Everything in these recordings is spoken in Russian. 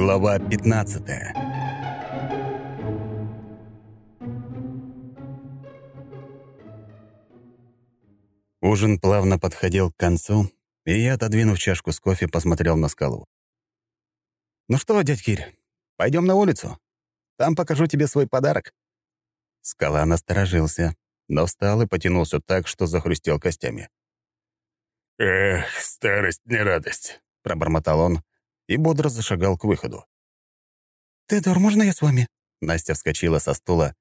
Глава 15 Ужин плавно подходил к концу, и я, отодвинув чашку с кофе, посмотрел на скалу. «Ну что, дядь Кирь, пойдем на улицу? Там покажу тебе свой подарок». Скала насторожился, но встал и потянулся так, что захрустел костями. «Эх, старость не радость», — пробормотал он и бодро зашагал к выходу. «Тедор, можно я с вами?» Настя вскочила со стула,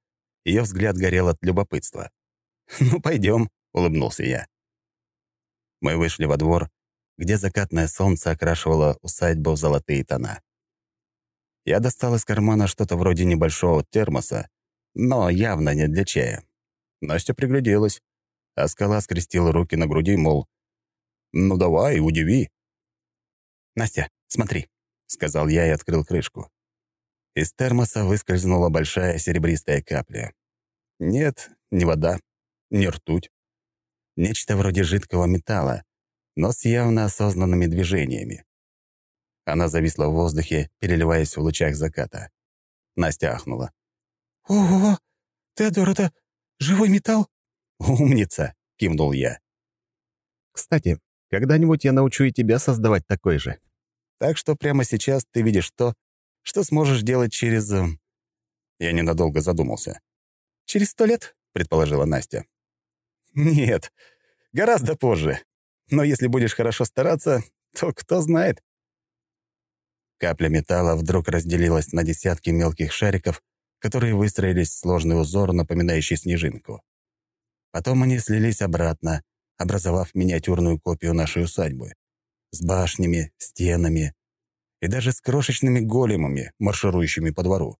ее взгляд горел от любопытства. «Ну, пойдем, улыбнулся я. Мы вышли во двор, где закатное солнце окрашивало усадьбу в золотые тона. Я достал из кармана что-то вроде небольшого термоса, но явно не для чая. Настя пригляделась, а скала скрестила руки на груди, мол, «Ну давай, удиви». «Настя, смотри», — сказал я и открыл крышку. Из термоса выскользнула большая серебристая капля. Нет, не вода, не ртуть. Нечто вроде жидкого металла, но с явно осознанными движениями. Она зависла в воздухе, переливаясь в лучах заката. Настя ахнула. «Ого! Теодор, это живой металл?» «Умница!» — кивнул я. «Кстати, когда-нибудь я научу и тебя создавать такой же. Так что прямо сейчас ты видишь то, что сможешь делать через...» э, Я ненадолго задумался. «Через сто лет?» — предположила Настя. «Нет, гораздо позже. Но если будешь хорошо стараться, то кто знает». Капля металла вдруг разделилась на десятки мелких шариков, которые выстроились в сложный узор, напоминающий снежинку. Потом они слились обратно, образовав миниатюрную копию нашей усадьбы. С башнями, стенами и даже с крошечными големами, марширующими по двору.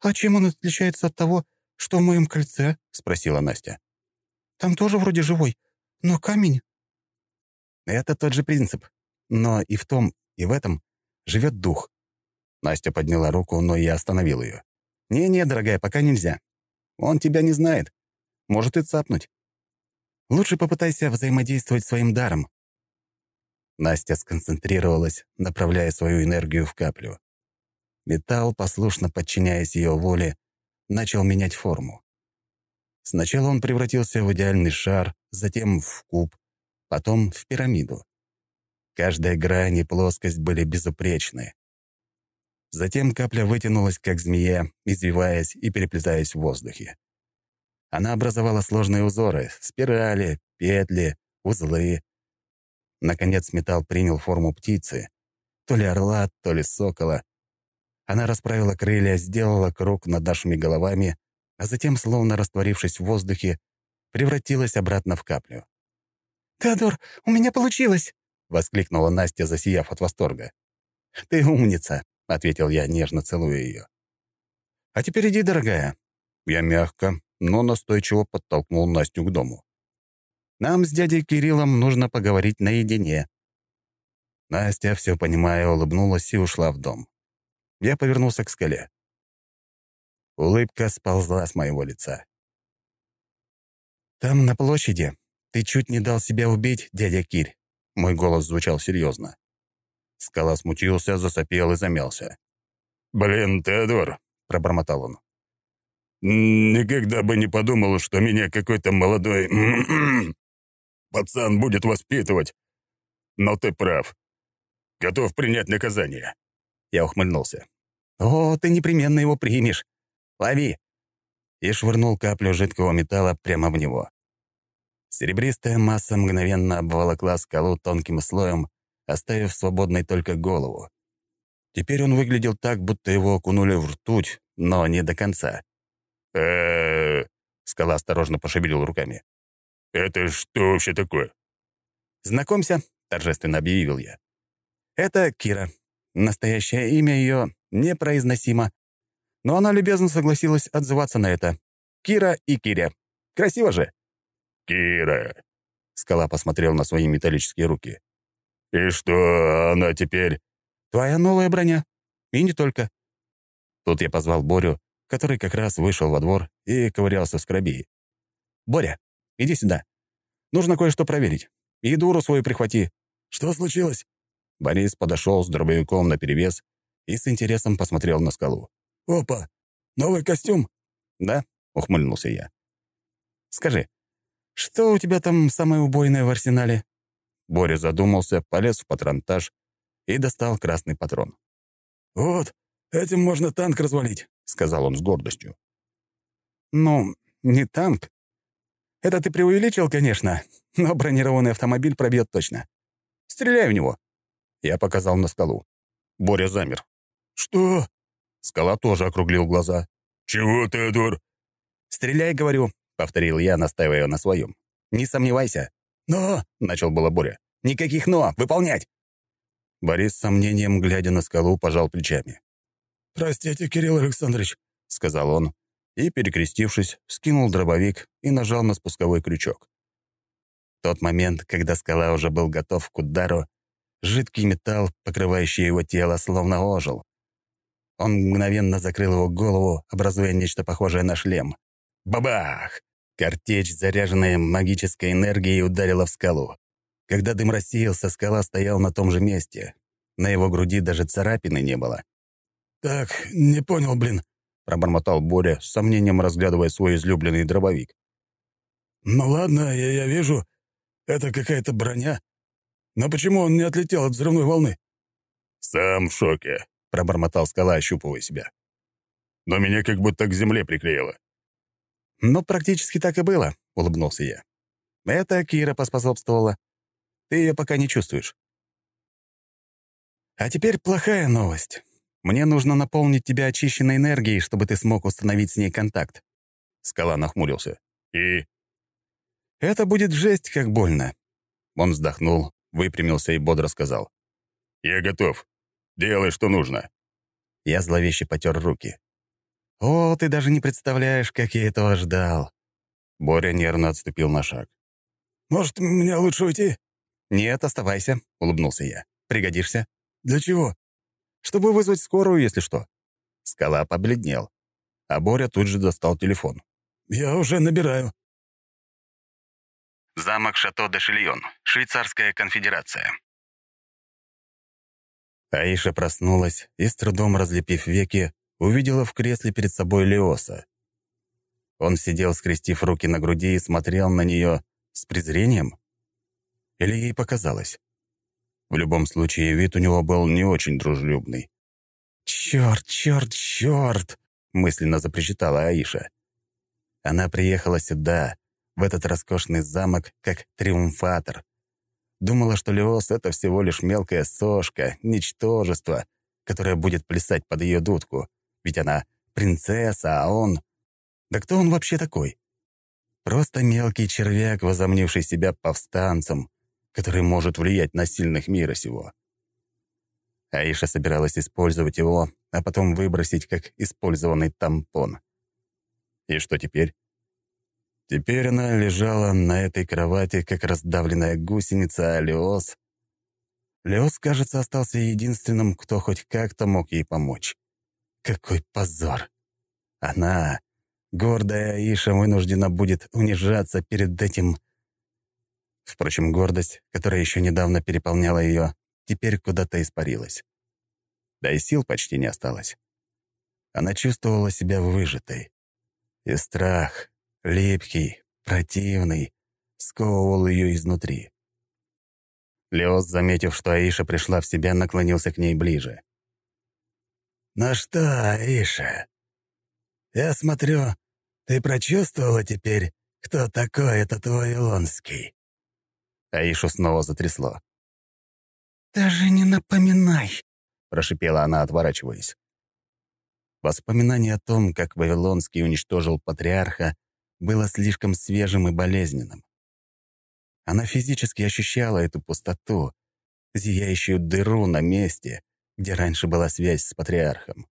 «А чем он отличается от того, что в моем кольце?» — спросила Настя. «Там тоже вроде живой, но камень...» «Это тот же принцип. Но и в том, и в этом живет дух». Настя подняла руку, но я остановил ее. «Не-не, дорогая, пока нельзя. Он тебя не знает. Может и цапнуть. Лучше попытайся взаимодействовать своим даром». Настя сконцентрировалась, направляя свою энергию в каплю. Металл, послушно подчиняясь ее воле, начал менять форму. Сначала он превратился в идеальный шар, затем в куб, потом в пирамиду. Каждая грань и плоскость были безупречны. Затем капля вытянулась, как змея, извиваясь и переплетаясь в воздухе. Она образовала сложные узоры, спирали, петли, узлы. Наконец металл принял форму птицы, то ли орла, то ли сокола. Она расправила крылья, сделала круг над нашими головами, а затем, словно растворившись в воздухе, превратилась обратно в каплю. «Теодор, у меня получилось!» — воскликнула Настя, засияв от восторга. «Ты умница!» — ответил я, нежно целуя ее. «А теперь иди, дорогая». Я мягко, но настойчиво подтолкнул Настю к дому. «Нам с дядей Кириллом нужно поговорить наедине». Настя, все понимая, улыбнулась и ушла в дом. Я повернулся к скале. Улыбка сползла с моего лица. «Там, на площади, ты чуть не дал себя убить, дядя Кирь». Мой голос звучал серьезно. Скала смутился, засопел и замялся. «Блин, Теодор», — пробормотал он. Никогда бы не подумал, что меня какой-то молодой пацан будет воспитывать. Но ты прав. Готов принять наказание. Я ухмыльнулся. «О, ты непременно его примешь. Лови!» И швырнул каплю жидкого металла прямо в него. Серебристая масса мгновенно обволокла скалу тонким слоем, оставив свободной только голову. Теперь он выглядел так, будто его окунули в ртуть, но не до конца э Скала осторожно пошевелил руками. «Это что вообще такое?» «Знакомься», — торжественно объявил я. «Это Кира. Настоящее имя ее непроизносимо. Но она любезно согласилась отзываться на это. Кира и Киря. Красиво же?» «Кира», — Скала посмотрел на свои металлические руки. «И что она теперь?» «Твоя новая броня. И не только». Тут я позвал Борю, который как раз вышел во двор и ковырялся в скрабии. «Боря, иди сюда. Нужно кое-что проверить. И дуру свою прихвати». «Что случилось?» Борис подошел с дробовиком наперевес и с интересом посмотрел на скалу. «Опа! Новый костюм?» «Да», — ухмыльнулся я. «Скажи, что у тебя там самое убойное в арсенале?» Боря задумался, полез в патронтаж и достал красный патрон. «Вот, этим можно танк развалить», — сказал он с гордостью. «Ну, не танк. Это ты преувеличил, конечно, но бронированный автомобиль пробьет точно. Стреляй в него!» Я показал на скалу. Боря замер. «Что?» Скала тоже округлил глаза. «Чего, Теодор?» «Стреляй, говорю», — повторил я, настаивая на своем. «Не сомневайся». «Но...» — начал было Боря. «Никаких «но». Выполнять!» Борис с сомнением, глядя на скалу, пожал плечами. «Простите, Кирилл Александрович», — сказал он, и, перекрестившись, скинул дробовик и нажал на спусковой крючок. В тот момент, когда скала уже был готов к удару, жидкий металл, покрывающий его тело, словно ожил. Он мгновенно закрыл его голову, образуя нечто похожее на шлем. Бабах! Картечь, заряженная магической энергией, ударила в скалу. Когда дым рассеялся, скала стоял на том же месте. На его груди даже царапины не было. «Так, не понял, блин», — пробормотал Боря, с сомнением разглядывая свой излюбленный дробовик. «Ну ладно, я, я вижу, это какая-то броня. Но почему он не отлетел от взрывной волны?» «Сам в шоке», — пробормотал скала, ощупывая себя. «Но меня как будто к земле приклеило». «Ну, практически так и было», — улыбнулся я. «Это Кира поспособствовала. Ты ее пока не чувствуешь». «А теперь плохая новость. Мне нужно наполнить тебя очищенной энергией, чтобы ты смог установить с ней контакт». Скала нахмурился. «И?» «Это будет жесть, как больно». Он вздохнул, выпрямился и бодро сказал. «Я готов. Делай, что нужно». Я зловеще потер руки. «О, ты даже не представляешь, как я этого ждал». Боря нервно отступил на шаг. «Может, мне лучше уйти?» «Нет, оставайся», — улыбнулся я. «Пригодишься». «Для чего?» «Чтобы вызвать скорую, если что». Скала побледнел, а Боря тут же достал телефон. «Я уже набираю». Замок Шато-де-Шильон, Швейцарская конфедерация. Аиша проснулась и, с трудом разлепив веки, увидела в кресле перед собой Леоса. Он сидел, скрестив руки на груди, и смотрел на нее с презрением. Или ей показалось? В любом случае, вид у него был не очень дружелюбный. «Чёрт, чёрт, чёрт!» — мысленно запричитала Аиша. Она приехала сюда, в этот роскошный замок, как триумфатор. Думала, что Леос — это всего лишь мелкая сошка, ничтожество, которое будет плясать под ее дудку. Ведь она принцесса, а он... Да кто он вообще такой? Просто мелкий червяк, возомнивший себя повстанцем, который может влиять на сильных мира сего. Аиша собиралась использовать его, а потом выбросить как использованный тампон. И что теперь? Теперь она лежала на этой кровати, как раздавленная гусеница, а Леос... Леос, кажется, остался единственным, кто хоть как-то мог ей помочь. Какой позор! Она, гордая Аиша, вынуждена будет унижаться перед этим... Впрочем, гордость, которая еще недавно переполняла ее, теперь куда-то испарилась. Да и сил почти не осталось. Она чувствовала себя выжатой. И страх, липкий, противный, сковывал ее изнутри. Леос, заметив, что Аиша пришла в себя, наклонился к ней ближе. «Ну что, Аиша, я смотрю, ты прочувствовала теперь, кто такой этот твой Илонский?» Аишу снова затрясло. «Даже не напоминай», — прошипела она, отворачиваясь. Воспоминание о том, как Вавилонский уничтожил патриарха, было слишком свежим и болезненным. Она физически ощущала эту пустоту, зияющую дыру на месте, где раньше была связь с патриархом.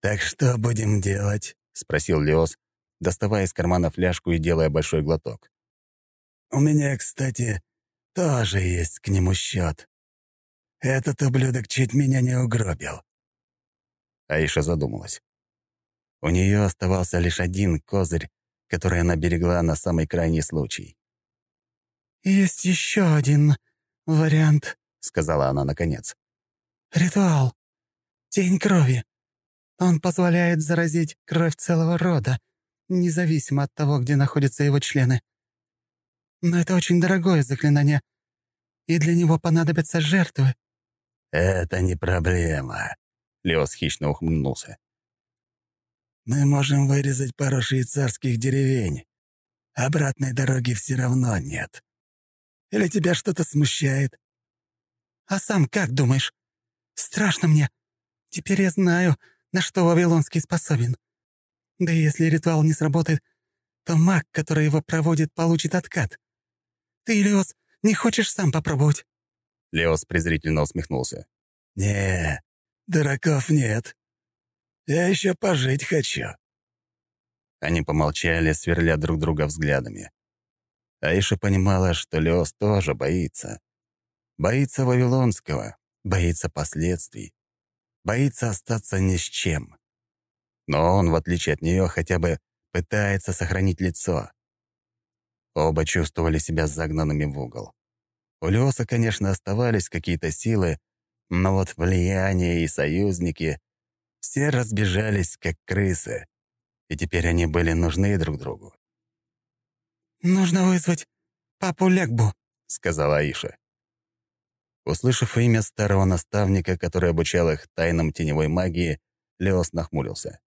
«Так что будем делать?» — спросил Леос, доставая из кармана фляжку и делая большой глоток. «У меня, кстати, тоже есть к нему счет. Этот ублюдок чуть меня не угробил». Аиша задумалась. У нее оставался лишь один козырь, который она берегла на самый крайний случай. «Есть еще один вариант», — сказала она наконец. «Ритуал. Тень крови. Он позволяет заразить кровь целого рода, независимо от того, где находятся его члены. Но это очень дорогое заклинание, и для него понадобятся жертвы». «Это не проблема», — Леос хищно ухмыльнулся. «Мы можем вырезать пару швейцарских деревень. Обратной дороги все равно нет. Или тебя что-то смущает?» «А сам как думаешь? Страшно мне. Теперь я знаю, на что Вавилонский способен. Да и если ритуал не сработает, то маг, который его проводит, получит откат. Ты, Леос, не хочешь сам попробовать?» Леос презрительно усмехнулся. «Не, дураков нет. Я еще пожить хочу». Они помолчали, сверля друг друга взглядами. Аиша понимала, что Леос тоже боится. Боится Вавилонского, боится последствий, боится остаться ни с чем. Но он, в отличие от нее, хотя бы пытается сохранить лицо. Оба чувствовали себя загнанными в угол. У Леоса, конечно, оставались какие-то силы, но вот влияние и союзники все разбежались, как крысы, и теперь они были нужны друг другу. «Нужно вызвать папу Легбу», — сказала Аиша. Услышав имя старого наставника, который обучал их тайнам теневой магии, Леос нахмурился.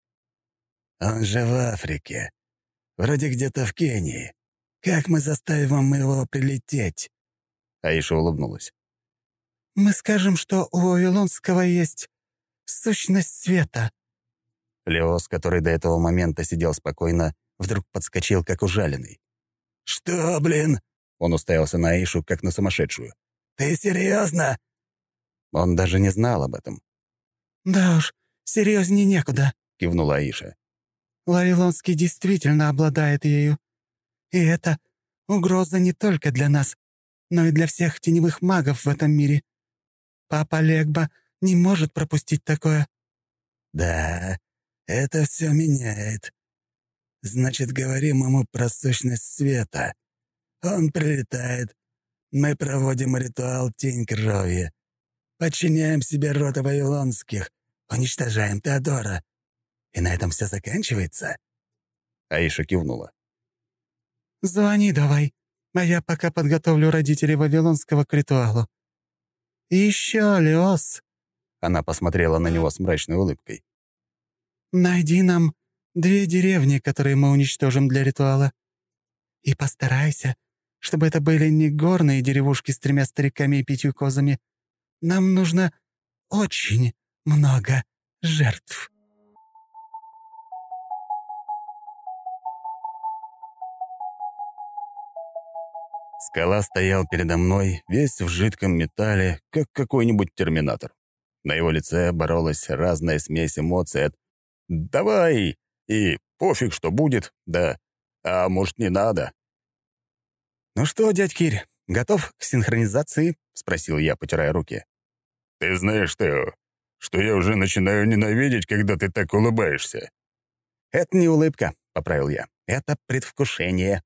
«Он же в Африке. Вроде где-то в Кении. Как мы заставим его прилететь?» Аиша улыбнулась. «Мы скажем, что у Вавилонского есть сущность света». Леос, который до этого момента сидел спокойно, вдруг подскочил, как ужаленный. «Что, блин?» Он уставился на Аишу, как на сумасшедшую. «Ты серьезно? Он даже не знал об этом. «Да уж, серьезнее некуда», — кивнула Аиша. «Вавилонский действительно обладает ею. И это угроза не только для нас, но и для всех теневых магов в этом мире. Папа Легба не может пропустить такое». «Да, это все меняет. Значит, говорим ему про сущность света. Он прилетает. Мы проводим ритуал «Тень крови». Подчиняем себе рота Вавилонских. Уничтожаем Теодора. И на этом все заканчивается?» Аиша кивнула. «Звони давай, а я пока подготовлю родителей Вавилонского к ритуалу. Еще, Леос!» Она посмотрела на него с мрачной улыбкой. «Найди нам две деревни, которые мы уничтожим для ритуала. И постарайся, чтобы это были не горные деревушки с тремя стариками и пятью козами. Нам нужно очень много жертв». Скала стоял передо мной, весь в жидком металле, как какой-нибудь терминатор. На его лице боролась разная смесь эмоций от «давай» и «пофиг, что будет», да «а может, не надо». «Ну что, дядь Кирь, готов к синхронизации?» — спросил я, потирая руки. «Ты знаешь, Тео, что я уже начинаю ненавидеть, когда ты так улыбаешься». «Это не улыбка», — поправил я. «Это предвкушение».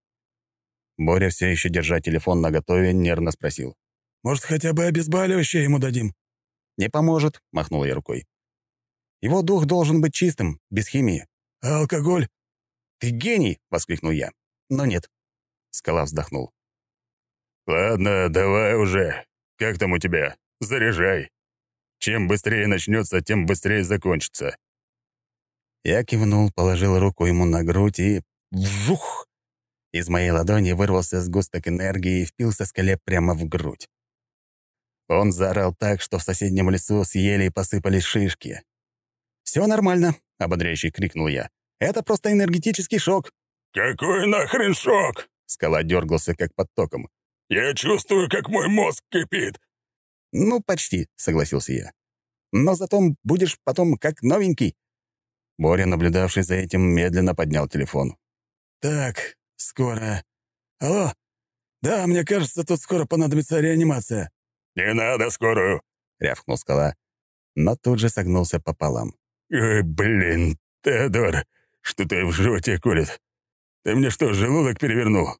Боря, все еще держа телефон наготове, нервно спросил. «Может, хотя бы обезболивающее ему дадим?» «Не поможет», — махнул я рукой. «Его дух должен быть чистым, без химии». «А алкоголь?» «Ты гений!» — воскликнул я. «Но нет». Скала вздохнул. «Ладно, давай уже. Как там у тебя? Заряжай. Чем быстрее начнется, тем быстрее закончится». Я кивнул, положил руку ему на грудь и... Вжух! Из моей ладони вырвался сгусток энергии и впился скале прямо в грудь. Он заорал так, что в соседнем лесу съели и посыпались шишки. «Все нормально», — ободряюще крикнул я. «Это просто энергетический шок». «Какой нахрен шок?» Скала дергался, как под током. «Я чувствую, как мой мозг кипит». «Ну, почти», — согласился я. «Но зато будешь потом как новенький». Боря, наблюдавший за этим, медленно поднял телефон. «Так, Скоро. Алло? Да, мне кажется, тут скоро понадобится реанимация. Не надо скорую, рявкнул скала, но тут же согнулся пополам. Ой, блин, Теодор, что-то в животе колет. Ты мне что, желудок перевернул?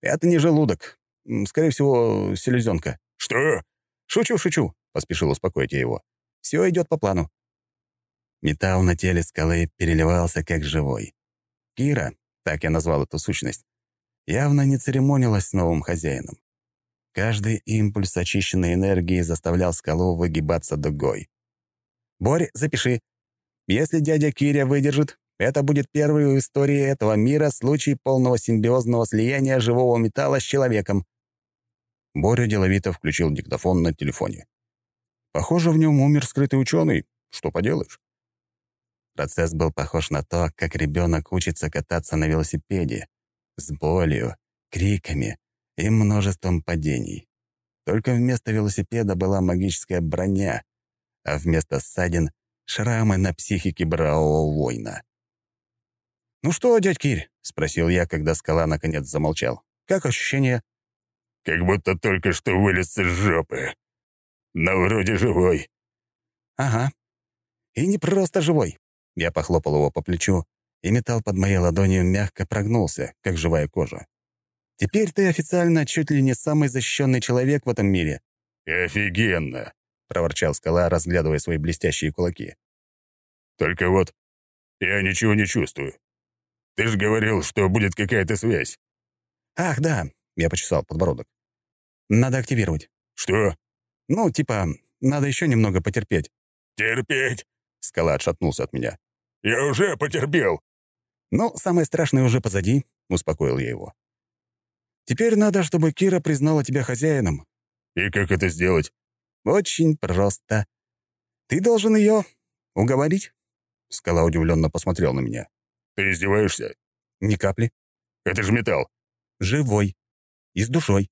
Это не желудок. Скорее всего, селезенка». «Что?» «Шучу, шучу», — поспешил успокоить я его. «Все идет по плану». Металл на теле скалы переливался как живой. Кира, так я назвал эту сущность, явно не церемонилась с новым хозяином. Каждый импульс очищенной энергии заставлял скалу выгибаться дугой. «Борь, запиши. Если дядя Киря выдержит, это будет первый в истории этого мира случай полного симбиозного слияния живого металла с человеком». Боря деловито включил диктофон на телефоне. «Похоже, в нем умер скрытый ученый. Что поделаешь?» Процесс был похож на то, как ребенок учится кататься на велосипеде, с болью, криками и множеством падений. Только вместо велосипеда была магическая броня, а вместо ссадин — шрамы на психике бравого воина. «Ну что, дядь Кирь?» — спросил я, когда скала наконец замолчал. «Как ощущение?» «Как будто только что вылез из жопы. Но вроде живой». «Ага. И не просто живой. Я похлопал его по плечу, и металл под моей ладонью мягко прогнулся, как живая кожа. «Теперь ты официально чуть ли не самый защищенный человек в этом мире». «Офигенно!» — проворчал скала, разглядывая свои блестящие кулаки. «Только вот я ничего не чувствую. Ты же говорил, что будет какая-то связь». «Ах, да», — я почесал подбородок. «Надо активировать». «Что?» «Ну, типа, надо еще немного потерпеть». «Терпеть?» — скала отшатнулся от меня. Я уже потерпел». «Ну, самое страшное уже позади», — успокоил я его. «Теперь надо, чтобы Кира признала тебя хозяином». «И как это сделать?» «Очень просто. Ты должен ее уговорить». Скала удивленно посмотрел на меня. «Ты издеваешься?» «Ни капли». «Это же металл». «Живой. И с душой».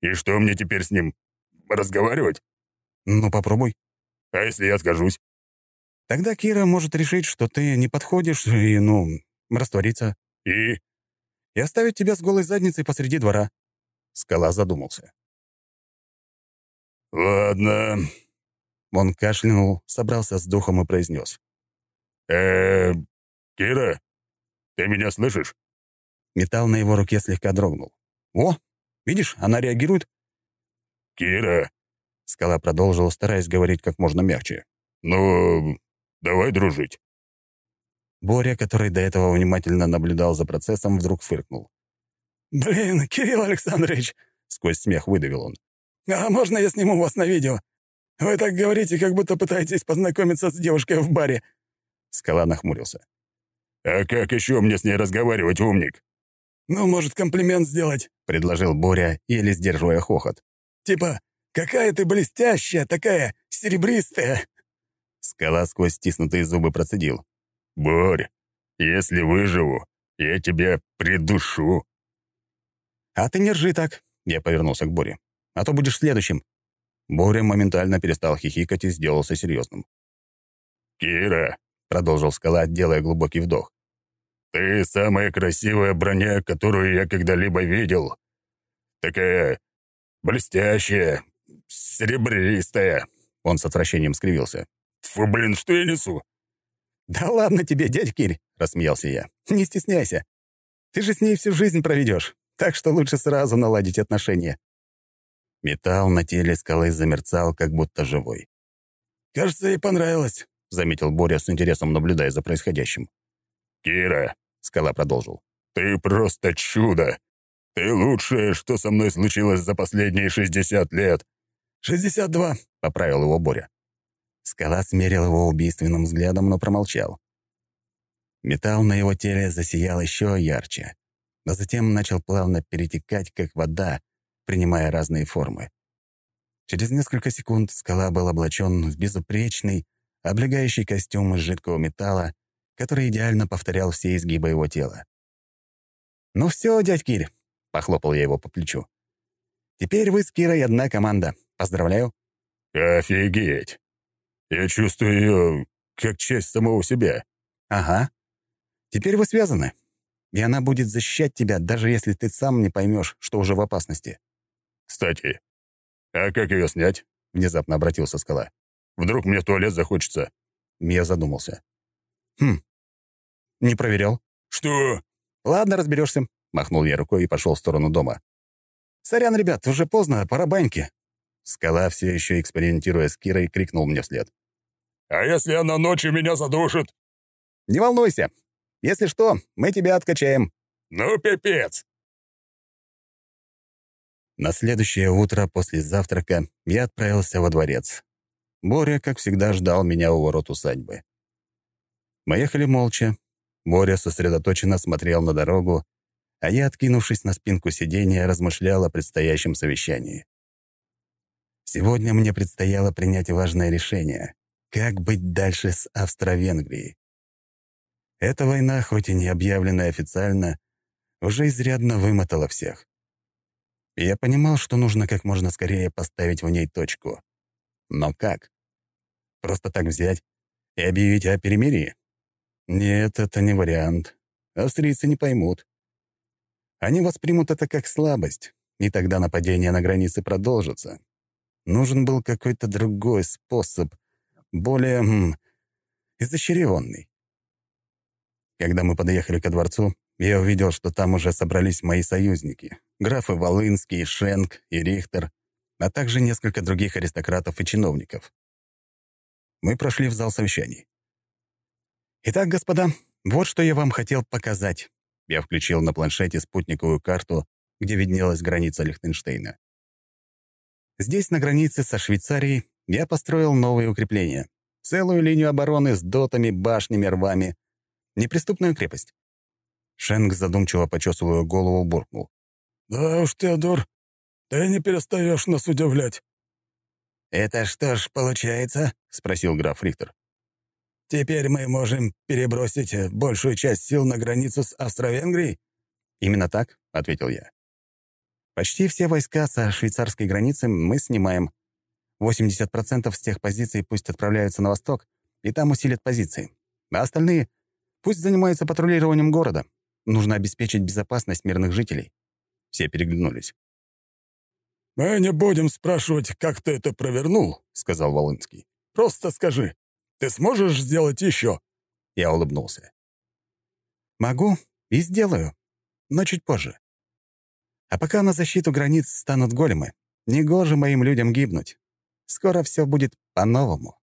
«И что мне теперь с ним? Разговаривать?» «Ну, попробуй». «А если я откажусь?» Тогда Кира может решить, что ты не подходишь и, ну, раствориться. И? И оставить тебя с голой задницей посреди двора. Скала задумался. «Ладно». Он кашлянул, собрался с духом и произнес. э Кира, ты меня слышишь?» Металл на его руке слегка дрогнул. «О, видишь, она реагирует?» «Кира!» Скала продолжил, стараясь говорить как можно мягче. «Ну, Давай дружить». Боря, который до этого внимательно наблюдал за процессом, вдруг фыркнул. «Блин, Кирилл Александрович!» — сквозь смех выдавил он. «А можно я сниму вас на видео? Вы так говорите, как будто пытаетесь познакомиться с девушкой в баре». Скала нахмурился. «А как еще мне с ней разговаривать, умник?» «Ну, может, комплимент сделать?» — предложил Боря, еле сдерживая хохот. «Типа, какая ты блестящая, такая серебристая!» Скала сквозь стиснутые зубы процедил. «Борь, если выживу, я тебя придушу». «А ты не ржи так», — я повернулся к Боре. «А то будешь следующим». Боря моментально перестал хихикать и сделался серьезным. «Кира», — продолжил скала, делая глубокий вдох, «ты самая красивая броня, которую я когда-либо видел. Такая блестящая, серебристая». Он с отвращением скривился. Фу, блин, что я несу?» «Да ладно тебе, дядь Кирь», — рассмеялся я. «Не стесняйся. Ты же с ней всю жизнь проведешь, так что лучше сразу наладить отношения». Металл на теле скалы замерцал, как будто живой. «Кажется, ей понравилось», — заметил Боря с интересом, наблюдая за происходящим. «Кира», — скала продолжил, — «ты просто чудо! Ты лучшее, что со мной случилось за последние шестьдесят лет!» «Шестьдесят два», — поправил его Боря. Скала смерил его убийственным взглядом, но промолчал. Металл на его теле засиял еще ярче, а затем начал плавно перетекать, как вода, принимая разные формы. Через несколько секунд скала был облачен в безупречный, облегающий костюм из жидкого металла, который идеально повторял все изгибы его тела. «Ну все, дядь Кирь», — похлопал я его по плечу. «Теперь вы с Кирой одна команда. Поздравляю». «Офигеть!» Я чувствую ее как часть самого себя. Ага. Теперь вы связаны. И она будет защищать тебя, даже если ты сам не поймешь, что уже в опасности. Кстати, а как ее снять? Внезапно обратился скала. Вдруг мне в туалет захочется. Я задумался. Хм. Не проверял. Что? Ладно, разберешься. Махнул я рукой и пошел в сторону дома. «Сорян, ребят, уже поздно, пора баньки». Скала, все еще экспериментируя с Кирой, крикнул мне вслед. «А если она ночью меня задушит?» «Не волнуйся. Если что, мы тебя откачаем». «Ну, пипец!» На следующее утро после завтрака я отправился во дворец. Боря, как всегда, ждал меня у ворот усадьбы. Мы ехали молча. Боря сосредоточенно смотрел на дорогу, а я, откинувшись на спинку сиденья, размышлял о предстоящем совещании. Сегодня мне предстояло принять важное решение — как быть дальше с Австро-Венгрией. Эта война, хоть и не объявленная официально, уже изрядно вымотала всех. Я понимал, что нужно как можно скорее поставить в ней точку. Но как? Просто так взять и объявить о перемирии? Нет, это не вариант. Австрийцы не поймут. Они воспримут это как слабость, и тогда нападение на границе продолжится. Нужен был какой-то другой способ, более м, изощренный. Когда мы подъехали ко дворцу, я увидел, что там уже собрались мои союзники — графы Волынский, Шенк и Рихтер, а также несколько других аристократов и чиновников. Мы прошли в зал совещаний. «Итак, господа, вот что я вам хотел показать». Я включил на планшете спутниковую карту, где виднелась граница Лихтенштейна. Здесь, на границе со Швейцарией, я построил новые укрепления. Целую линию обороны с дотами, башнями, рвами. Неприступную крепость. Шенк задумчиво почесывая голову, буркнул. «Да уж, Теодор, ты не перестаешь нас удивлять». «Это что ж получается?» — спросил граф Рихтер. Теперь мы можем перебросить большую часть сил на границу с Австро-Венгрией?» «Именно так», — ответил я. «Почти все войска со швейцарской границы мы снимаем. 80% с тех позиций пусть отправляются на восток, и там усилят позиции. А остальные пусть занимаются патрулированием города. Нужно обеспечить безопасность мирных жителей». Все переглянулись. «Мы не будем спрашивать, как ты это провернул», — сказал Волынский. «Просто скажи, ты сможешь сделать еще?» Я улыбнулся. «Могу и сделаю, но чуть позже. А пока на защиту границ станут големы, негоже моим людям гибнуть. Скоро все будет по-новому».